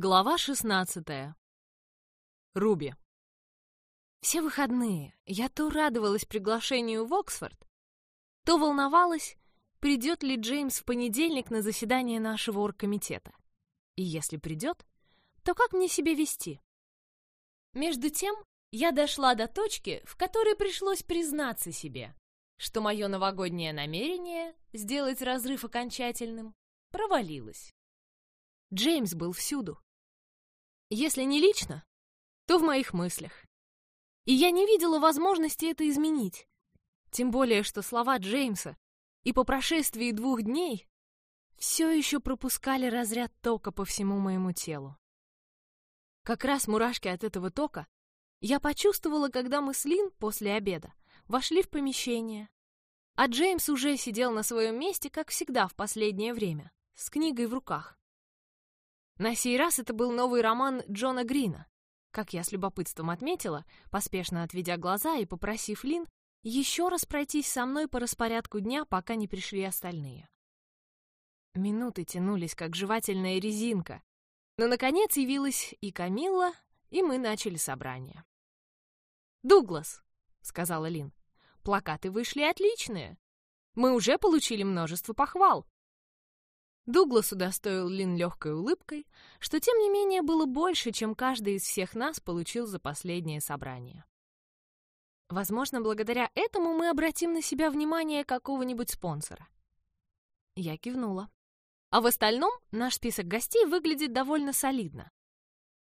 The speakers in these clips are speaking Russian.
Глава 16. Руби. Все выходные я то радовалась приглашению в Оксфорд, то волновалась, придет ли Джеймс в понедельник на заседание нашего оргкомитета. И если придет, то как мне себя вести? Между тем, я дошла до точки, в которой пришлось признаться себе, что мое новогоднее намерение сделать разрыв окончательным провалилось. Джеймс был всюду. Если не лично, то в моих мыслях. И я не видела возможности это изменить. Тем более, что слова Джеймса и по прошествии двух дней все еще пропускали разряд тока по всему моему телу. Как раз мурашки от этого тока я почувствовала, когда мы с Лин после обеда вошли в помещение, а Джеймс уже сидел на своем месте, как всегда в последнее время, с книгой в руках. На сей раз это был новый роман Джона Грина. Как я с любопытством отметила, поспешно отведя глаза и попросив Лин еще раз пройтись со мной по распорядку дня, пока не пришли остальные. Минуты тянулись, как жевательная резинка, но, наконец, явилась и Камилла, и мы начали собрание. «Дуглас», — сказала Лин, — «плакаты вышли отличные. Мы уже получили множество похвал. Дуглас удостоил Лин легкой улыбкой, что, тем не менее, было больше, чем каждый из всех нас получил за последнее собрание. Возможно, благодаря этому мы обратим на себя внимание какого-нибудь спонсора. Я кивнула. А в остальном наш список гостей выглядит довольно солидно.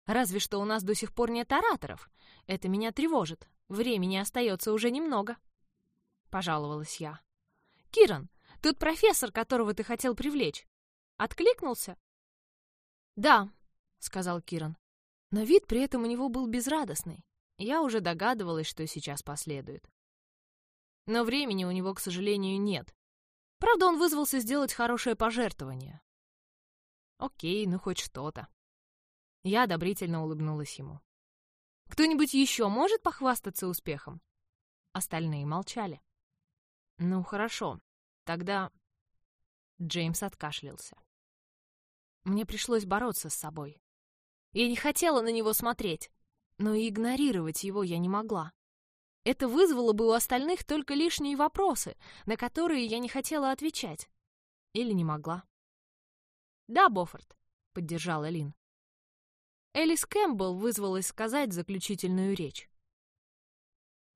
Разве что у нас до сих пор нет ораторов. Это меня тревожит. Времени остается уже немного. Пожаловалась я. Киран, тут профессор, которого ты хотел привлечь. Откликнулся? Да, сказал Киран. Но вид при этом у него был безрадостный. Я уже догадывалась, что сейчас последует. Но времени у него, к сожалению, нет. Правда, он вызвался сделать хорошее пожертвование. Окей, ну хоть что-то. Я одобрительно улыбнулась ему. Кто-нибудь еще может похвастаться успехом? Остальные молчали. Ну, хорошо. Тогда Джеймс откашлялся. Мне пришлось бороться с собой. Я не хотела на него смотреть, но и игнорировать его я не могла. Это вызвало бы у остальных только лишние вопросы, на которые я не хотела отвечать. Или не могла. «Да, Боффорд», — поддержала Лин. Элис Кэмпбелл вызвалась сказать заключительную речь.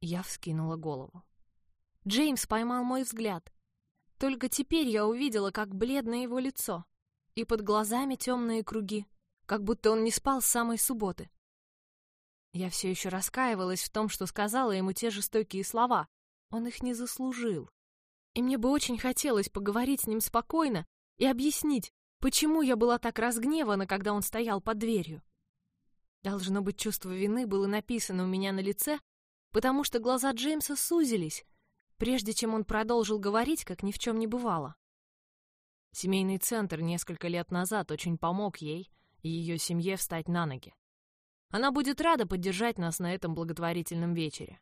Я вскинула голову. Джеймс поймал мой взгляд. Только теперь я увидела, как бледно его лицо и под глазами темные круги, как будто он не спал с самой субботы. Я все еще раскаивалась в том, что сказала ему те жестокие слова. Он их не заслужил. И мне бы очень хотелось поговорить с ним спокойно и объяснить, почему я была так разгневана, когда он стоял под дверью. Должно быть, чувство вины было написано у меня на лице, потому что глаза Джеймса сузились, прежде чем он продолжил говорить, как ни в чем не бывало. Семейный центр несколько лет назад очень помог ей и ее семье встать на ноги. Она будет рада поддержать нас на этом благотворительном вечере.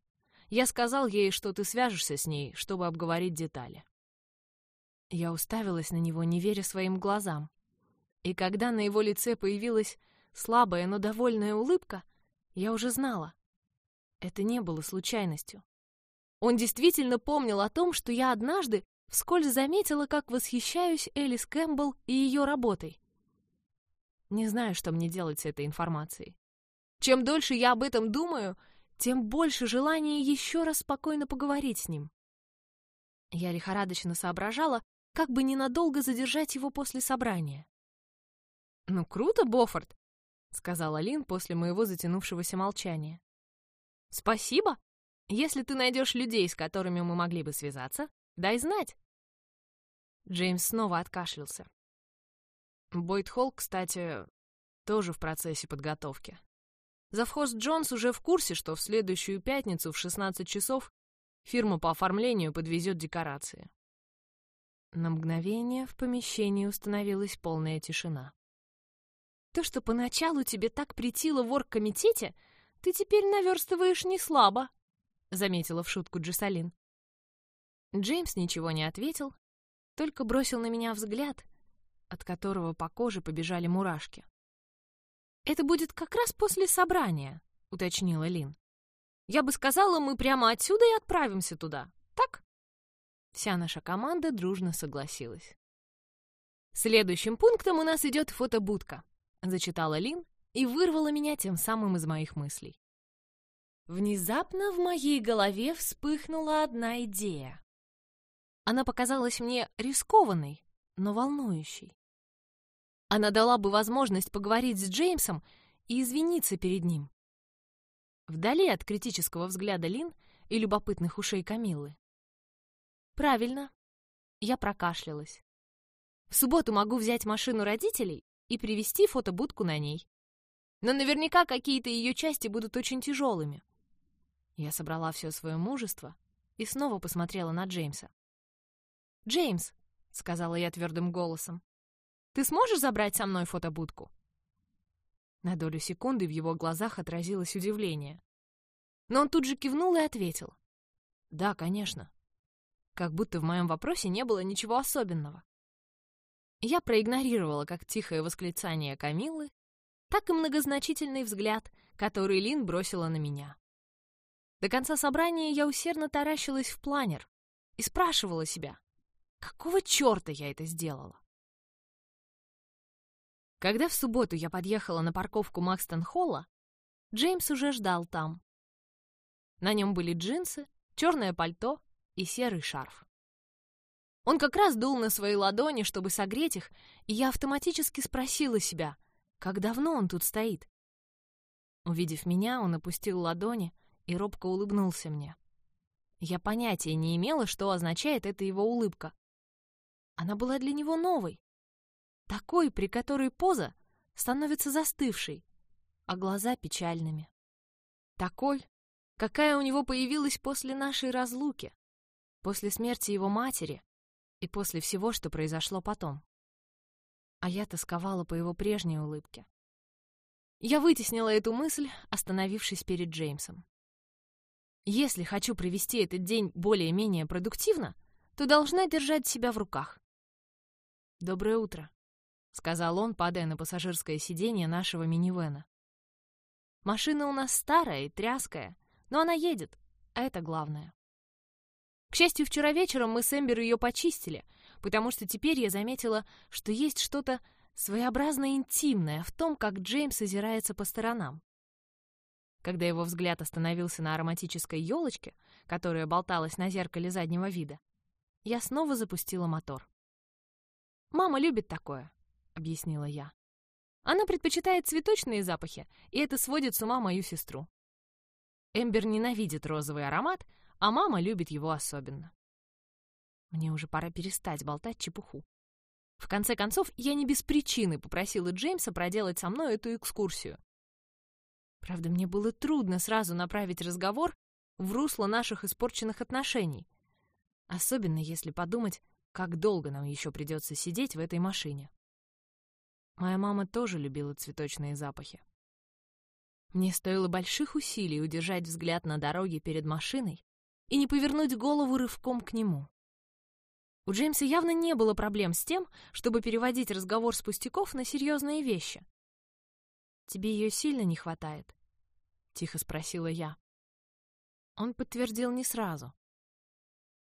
Я сказал ей, что ты свяжешься с ней, чтобы обговорить детали. Я уставилась на него, не веря своим глазам. И когда на его лице появилась слабая, но довольная улыбка, я уже знала. Это не было случайностью. Он действительно помнил о том, что я однажды вскользь заметила, как восхищаюсь Элис Кэмпбелл и ее работой. Не знаю, что мне делать с этой информацией. Чем дольше я об этом думаю, тем больше желания еще раз спокойно поговорить с ним. Я лихорадочно соображала, как бы ненадолго задержать его после собрания. «Ну, круто, Боффорд!» — сказала Лин после моего затянувшегося молчания. «Спасибо. Если ты найдешь людей, с которыми мы могли бы связаться, Дай знать!» Джеймс снова откашлялся. Бойд Холл, кстати, тоже в процессе подготовки. Завхоз Джонс уже в курсе, что в следующую пятницу в 16 часов фирма по оформлению подвезет декорации. На мгновение в помещении установилась полная тишина. «То, что поначалу тебе так притило в оргкомитете, ты теперь наверстываешь не слабо», — заметила в шутку Джессалин. Джеймс ничего не ответил, только бросил на меня взгляд, от которого по коже побежали мурашки. «Это будет как раз после собрания», — уточнила Лин. «Я бы сказала, мы прямо отсюда и отправимся туда, так?» Вся наша команда дружно согласилась. «Следующим пунктом у нас идет фотобудка», — зачитала Лин и вырвала меня тем самым из моих мыслей. Внезапно в моей голове вспыхнула одна идея. Она показалась мне рискованной, но волнующей. Она дала бы возможность поговорить с Джеймсом и извиниться перед ним. Вдали от критического взгляда Лин и любопытных ушей Камиллы. Правильно. Я прокашлялась. В субботу могу взять машину родителей и привезти фотобудку на ней. Но наверняка какие-то ее части будут очень тяжелыми. Я собрала все свое мужество и снова посмотрела на Джеймса. «Джеймс», — сказала я твердым голосом, — «ты сможешь забрать со мной фотобудку?» На долю секунды в его глазах отразилось удивление. Но он тут же кивнул и ответил. «Да, конечно». Как будто в моем вопросе не было ничего особенного. Я проигнорировала как тихое восклицание Камиллы, так и многозначительный взгляд, который Лин бросила на меня. До конца собрания я усердно таращилась в планер и спрашивала себя, какого черта я это сделала? Когда в субботу я подъехала на парковку Макстон-Холла, Джеймс уже ждал там. На нем были джинсы, черное пальто и серый шарф. Он как раз дул на свои ладони, чтобы согреть их, и я автоматически спросила себя, как давно он тут стоит. Увидев меня, он опустил ладони — и робко улыбнулся мне. Я понятия не имела, что означает эта его улыбка. Она была для него новой. Такой, при которой поза становится застывшей, а глаза печальными. Такой, какая у него появилась после нашей разлуки, после смерти его матери и после всего, что произошло потом. А я тосковала по его прежней улыбке. Я вытеснила эту мысль, остановившись перед Джеймсом. Если хочу провести этот день более-менее продуктивно, то должна держать себя в руках. «Доброе утро», — сказал он, падая на пассажирское сиденье нашего минивэна. «Машина у нас старая и тряская, но она едет, а это главное». К счастью, вчера вечером мы с Эмбер ее почистили, потому что теперь я заметила, что есть что-то своеобразно интимное в том, как Джеймс озирается по сторонам. Когда его взгляд остановился на ароматической елочке, которая болталась на зеркале заднего вида, я снова запустила мотор. «Мама любит такое», — объяснила я. «Она предпочитает цветочные запахи, и это сводит с ума мою сестру. Эмбер ненавидит розовый аромат, а мама любит его особенно. Мне уже пора перестать болтать чепуху. В конце концов, я не без причины попросила Джеймса проделать со мной эту экскурсию. Правда, мне было трудно сразу направить разговор в русло наших испорченных отношений. Особенно если подумать, как долго нам еще придется сидеть в этой машине. Моя мама тоже любила цветочные запахи. Мне стоило больших усилий удержать взгляд на дороге перед машиной и не повернуть голову рывком к нему. У Джеймса явно не было проблем с тем, чтобы переводить разговор с пустяков на серьезные вещи. «Тебе ее сильно не хватает?» — тихо спросила я. Он подтвердил не сразу.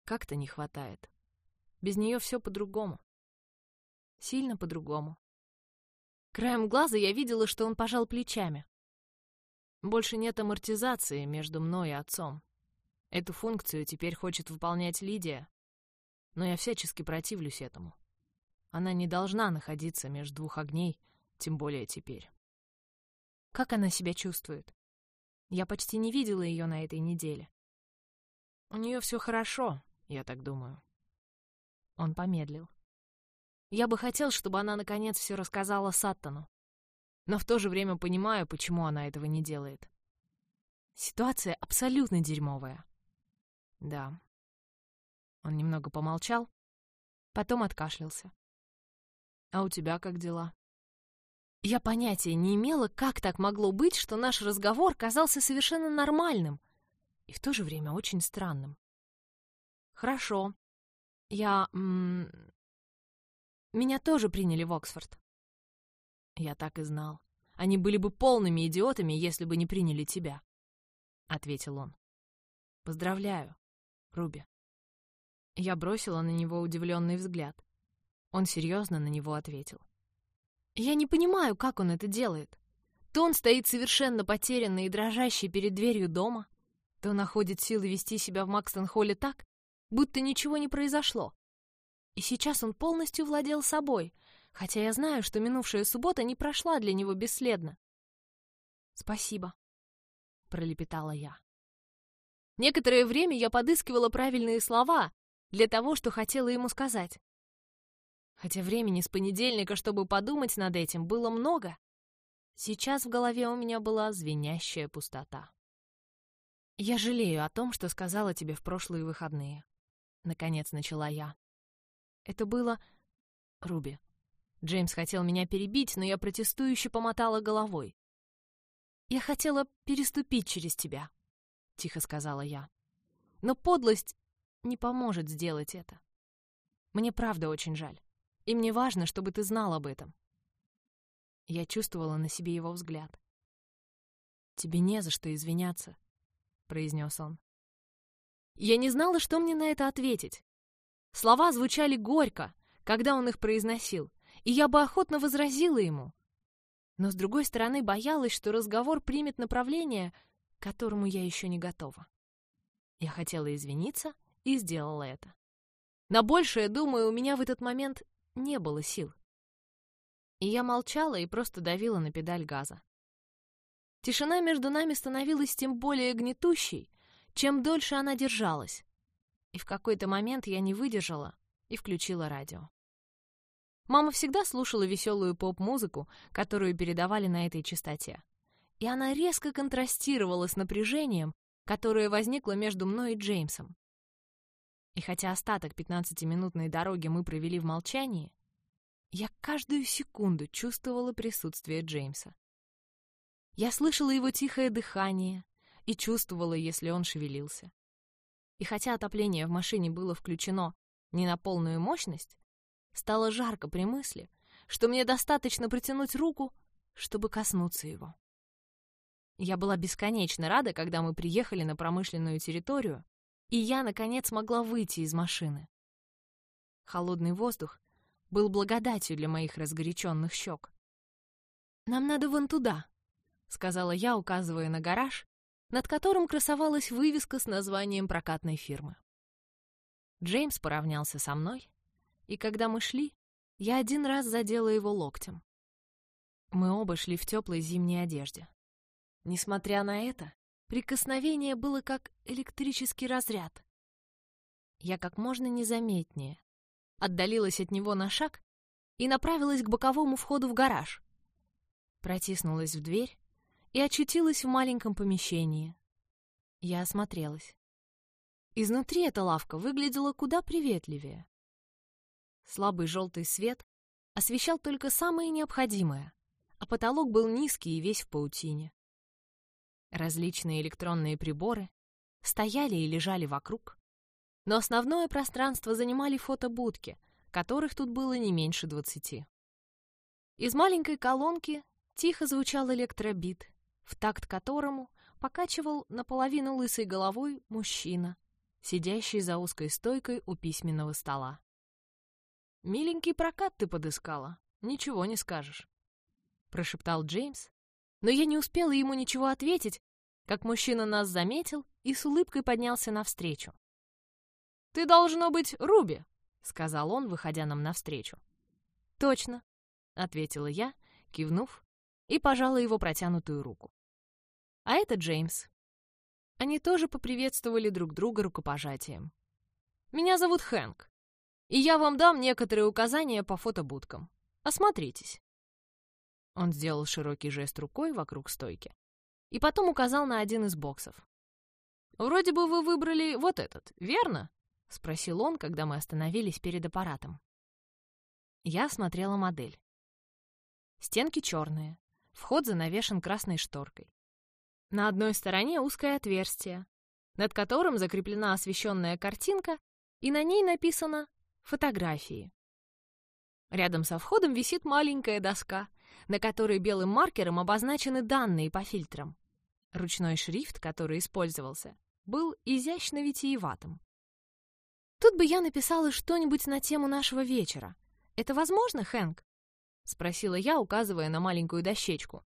«Как-то не хватает. Без нее все по-другому. Сильно по-другому». Краем глаза я видела, что он пожал плечами. Больше нет амортизации между мной и отцом. Эту функцию теперь хочет выполнять Лидия, но я всячески противлюсь этому. Она не должна находиться между двух огней, тем более теперь. Как она себя чувствует? Я почти не видела ее на этой неделе. У нее все хорошо, я так думаю. Он помедлил. Я бы хотел, чтобы она наконец все рассказала Саттону. Но в то же время понимаю, почему она этого не делает. Ситуация абсолютно дерьмовая. Да. Он немного помолчал, потом откашлялся. А у тебя как дела? Я понятия не имела, как так могло быть, что наш разговор казался совершенно нормальным и в то же время очень странным. Хорошо. Я... Меня тоже приняли в Оксфорд. Я так и знал. Они были бы полными идиотами, если бы не приняли тебя», — ответил он. «Поздравляю, Руби». Я бросила на него удивленный взгляд. Он серьезно на него ответил. «Я не понимаю, как он это делает. То он стоит совершенно потерянный и дрожащий перед дверью дома, то находит силы вести себя в Макстон-холле так, будто ничего не произошло. И сейчас он полностью владел собой, хотя я знаю, что минувшая суббота не прошла для него бесследно. «Спасибо», — пролепетала я. Некоторое время я подыскивала правильные слова для того, что хотела ему сказать. Хотя времени с понедельника, чтобы подумать над этим, было много, сейчас в голове у меня была звенящая пустота. «Я жалею о том, что сказала тебе в прошлые выходные», — наконец начала я. «Это было... Руби». Джеймс хотел меня перебить, но я протестующе помотала головой. «Я хотела переступить через тебя», — тихо сказала я. «Но подлость не поможет сделать это. Мне правда очень жаль, и мне важно, чтобы ты знал об этом». Я чувствовала на себе его взгляд. «Тебе не за что извиняться», — произнес он. Я не знала, что мне на это ответить. Слова звучали горько, когда он их произносил, и я бы охотно возразила ему. Но, с другой стороны, боялась, что разговор примет направление, к которому я еще не готова. Я хотела извиниться и сделала это. На большее, думаю, у меня в этот момент не было сил. И я молчала и просто давила на педаль газа. Тишина между нами становилась тем более гнетущей, чем дольше она держалась. И в какой-то момент я не выдержала и включила радио. Мама всегда слушала веселую поп-музыку, которую передавали на этой частоте. И она резко контрастировала с напряжением, которое возникло между мной и Джеймсом. И хотя остаток 15-минутной дороги мы провели в молчании, я каждую секунду чувствовала присутствие Джеймса. Я слышала его тихое дыхание и чувствовала, если он шевелился. И хотя отопление в машине было включено не на полную мощность, стало жарко при мысли, что мне достаточно протянуть руку, чтобы коснуться его. Я была бесконечно рада, когда мы приехали на промышленную территорию, и я, наконец, могла выйти из машины. Холодный воздух был благодатью для моих разгоряченных щек. «Нам надо вон туда», — сказала я, указывая на гараж, над которым красовалась вывеска с названием прокатной фирмы. Джеймс поравнялся со мной, и когда мы шли, я один раз задела его локтем. Мы оба шли в теплой зимней одежде. Несмотря на это, прикосновение было как электрический разряд. Я как можно незаметнее отдалилась от него на шаг и направилась к боковому входу в гараж. Протиснулась в дверь и очутилась в маленьком помещении. Я осмотрелась. Изнутри эта лавка выглядела куда приветливее. Слабый желтый свет освещал только самое необходимое, а потолок был низкий и весь в паутине. Различные электронные приборы стояли и лежали вокруг, но основное пространство занимали фотобудки, которых тут было не меньше двадцати. Из маленькой колонки тихо звучал электробит, в такт которому покачивал наполовину лысой головой мужчина, сидящий за узкой стойкой у письменного стола. «Миленький прокат ты подыскала, ничего не скажешь», — прошептал Джеймс, но я не успела ему ничего ответить, как мужчина нас заметил и с улыбкой поднялся навстречу. «Ты должно быть Руби», — сказал он, выходя нам навстречу. «Точно», — ответила я, кивнув, и пожала его протянутую руку. А это Джеймс. Они тоже поприветствовали друг друга рукопожатием. «Меня зовут Хэнк, и я вам дам некоторые указания по фотобудкам. Осмотритесь». Он сделал широкий жест рукой вокруг стойки и потом указал на один из боксов. «Вроде бы вы выбрали вот этот, верно?» — спросил он, когда мы остановились перед аппаратом. Я осмотрела модель. Стенки черные, вход занавешен красной шторкой. На одной стороне узкое отверстие, над которым закреплена освещенная картинка, и на ней написано «Фотографии». Рядом со входом висит маленькая доска, на которой белым маркером обозначены данные по фильтрам. Ручной шрифт, который использовался, был изящно витиеватым. Тут бы я написала что-нибудь на тему нашего вечера. Это возможно, Хэнк? Спросила я, указывая на маленькую дощечку.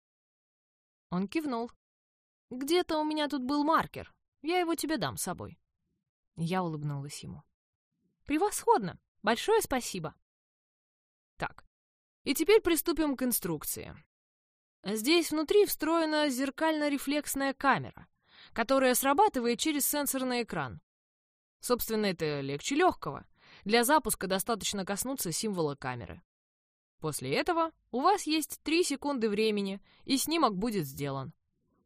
Он кивнул. Где-то у меня тут был маркер. Я его тебе дам с собой. Я улыбнулась ему. Превосходно! Большое спасибо. Так, и теперь приступим к инструкции. Здесь внутри встроена зеркально-рефлексная камера, которая срабатывает через сенсорный экран. Собственно, это легче легкого. Для запуска достаточно коснуться символа камеры. После этого у вас есть 3 секунды времени, и снимок будет сделан.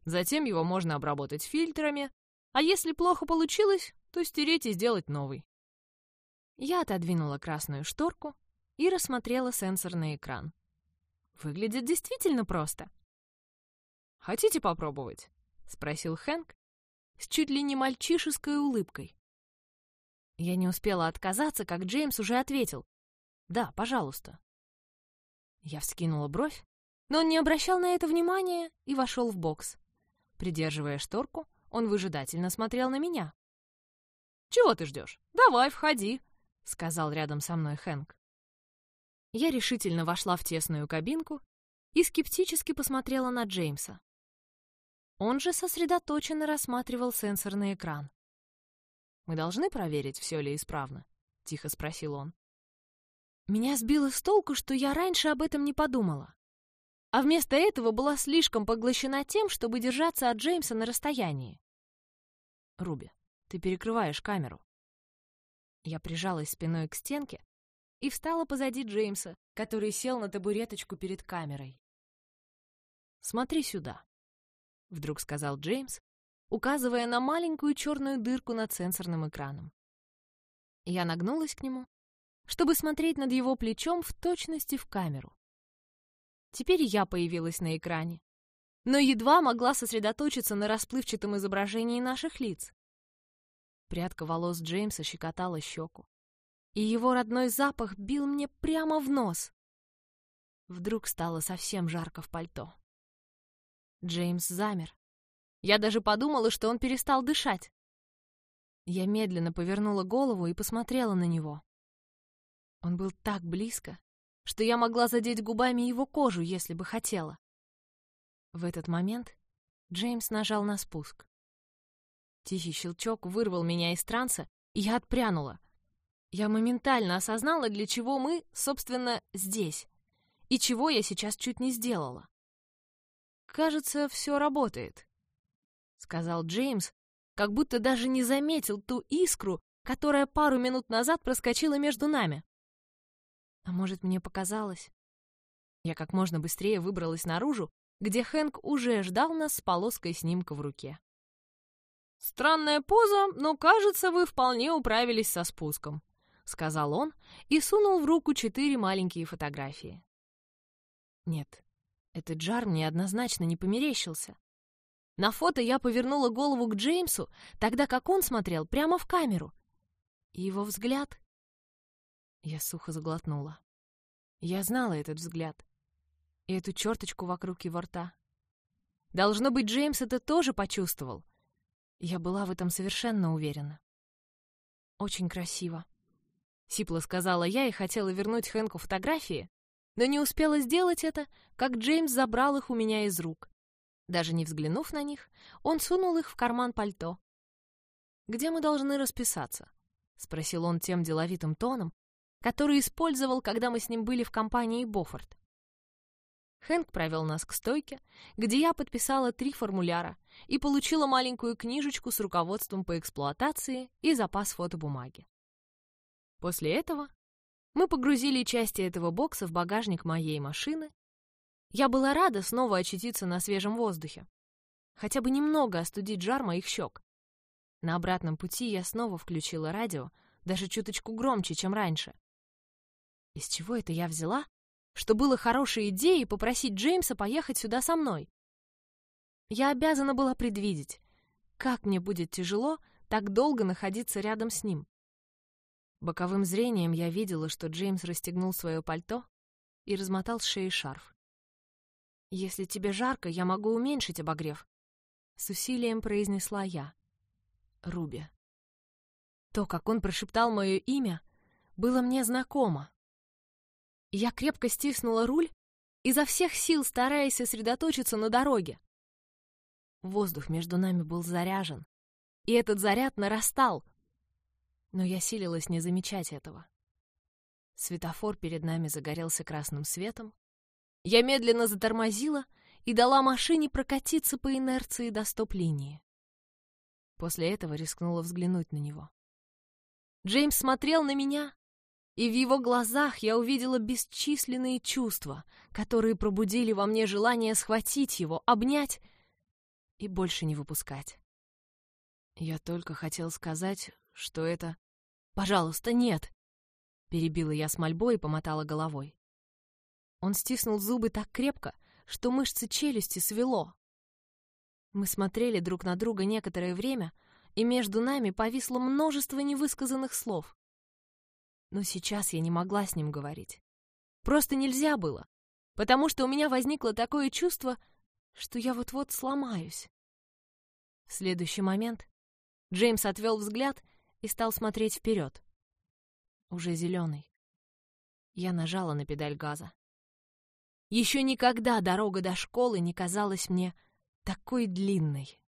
Затем его можно обработать фильтрами, а если плохо получилось, то стереть и сделать новый. Я отодвинула красную шторку и рассмотрела сенсорный экран. Выглядит действительно просто. «Хотите попробовать?» — спросил Хэнк с чуть ли не мальчишеской улыбкой. Я не успела отказаться, как Джеймс уже ответил. «Да, пожалуйста». Я вскинула бровь, но он не обращал на это внимания и вошел в бокс. Придерживая шторку, он выжидательно смотрел на меня. «Чего ты ждешь? Давай, входи», — сказал рядом со мной Хэнк. Я решительно вошла в тесную кабинку и скептически посмотрела на Джеймса. Он же сосредоточенно рассматривал сенсорный экран. «Мы должны проверить, все ли исправно?» — тихо спросил он. Меня сбило с толку, что я раньше об этом не подумала. А вместо этого была слишком поглощена тем, чтобы держаться от Джеймса на расстоянии. «Руби, ты перекрываешь камеру». Я прижалась спиной к стенке и встала позади Джеймса, который сел на табуреточку перед камерой. «Смотри сюда», — вдруг сказал Джеймс, указывая на маленькую черную дырку над сенсорным экраном. Я нагнулась к нему, чтобы смотреть над его плечом в точности в камеру. Теперь я появилась на экране, но едва могла сосредоточиться на расплывчатом изображении наших лиц. Прядка волос Джеймса щекотала щеку, и его родной запах бил мне прямо в нос. Вдруг стало совсем жарко в пальто. Джеймс замер. Я даже подумала, что он перестал дышать. Я медленно повернула голову и посмотрела на него. Он был так близко, что я могла задеть губами его кожу, если бы хотела. В этот момент Джеймс нажал на спуск. Тихий щелчок вырвал меня из транса, и я отпрянула. Я моментально осознала, для чего мы, собственно, здесь, и чего я сейчас чуть не сделала. «Кажется, все работает», — сказал Джеймс, как будто даже не заметил ту искру, которая пару минут назад проскочила между нами. А может, мне показалось? Я как можно быстрее выбралась наружу, где Хэнк уже ждал нас с полоской снимка в руке. «Странная поза, но, кажется, вы вполне управились со спуском», — сказал он и сунул в руку четыре маленькие фотографии. Нет, этот жар мне однозначно не померещился. На фото я повернула голову к Джеймсу, тогда как он смотрел прямо в камеру. И его взгляд... Я сухо заглотнула. Я знала этот взгляд. И эту черточку вокруг его рта. Должно быть, Джеймс это тоже почувствовал. Я была в этом совершенно уверена. «Очень красиво», — сипло сказала я и хотела вернуть Хэнку фотографии, но не успела сделать это, как Джеймс забрал их у меня из рук. Даже не взглянув на них, он сунул их в карман пальто. «Где мы должны расписаться?» — спросил он тем деловитым тоном, который использовал, когда мы с ним были в компании Боффорд. Хэнк провел нас к стойке, где я подписала три формуляра и получила маленькую книжечку с руководством по эксплуатации и запас фотобумаги. После этого мы погрузили части этого бокса в багажник моей машины. Я была рада снова очутиться на свежем воздухе. Хотя бы немного остудить жар моих щек. На обратном пути я снова включила радио, даже чуточку громче, чем раньше. Из чего это я взяла, что было хорошей идеей попросить Джеймса поехать сюда со мной? Я обязана была предвидеть, как мне будет тяжело так долго находиться рядом с ним. Боковым зрением я видела, что Джеймс расстегнул свое пальто и размотал с шеи шарф. «Если тебе жарко, я могу уменьшить обогрев», — с усилием произнесла я. «Руби». То, как он прошептал мое имя, было мне знакомо. Я крепко стиснула руль, изо всех сил стараясь сосредоточиться на дороге. Воздух между нами был заряжен, и этот заряд нарастал, но я силилась не замечать этого. Светофор перед нами загорелся красным светом. Я медленно затормозила и дала машине прокатиться по инерции до стоп-линии. После этого рискнула взглянуть на него. Джеймс смотрел на меня, и в его глазах я увидела бесчисленные чувства, которые пробудили во мне желание схватить его, обнять и больше не выпускать. Я только хотел сказать, что это... «Пожалуйста, нет!» Перебила я с мольбой и помотала головой. Он стиснул зубы так крепко, что мышцы челюсти свело. Мы смотрели друг на друга некоторое время, и между нами повисло множество невысказанных слов. Но сейчас я не могла с ним говорить. Просто нельзя было, потому что у меня возникло такое чувство, что я вот-вот сломаюсь. В следующий момент Джеймс отвел взгляд и стал смотреть вперед. Уже зеленый. Я нажала на педаль газа. Еще никогда дорога до школы не казалась мне такой длинной.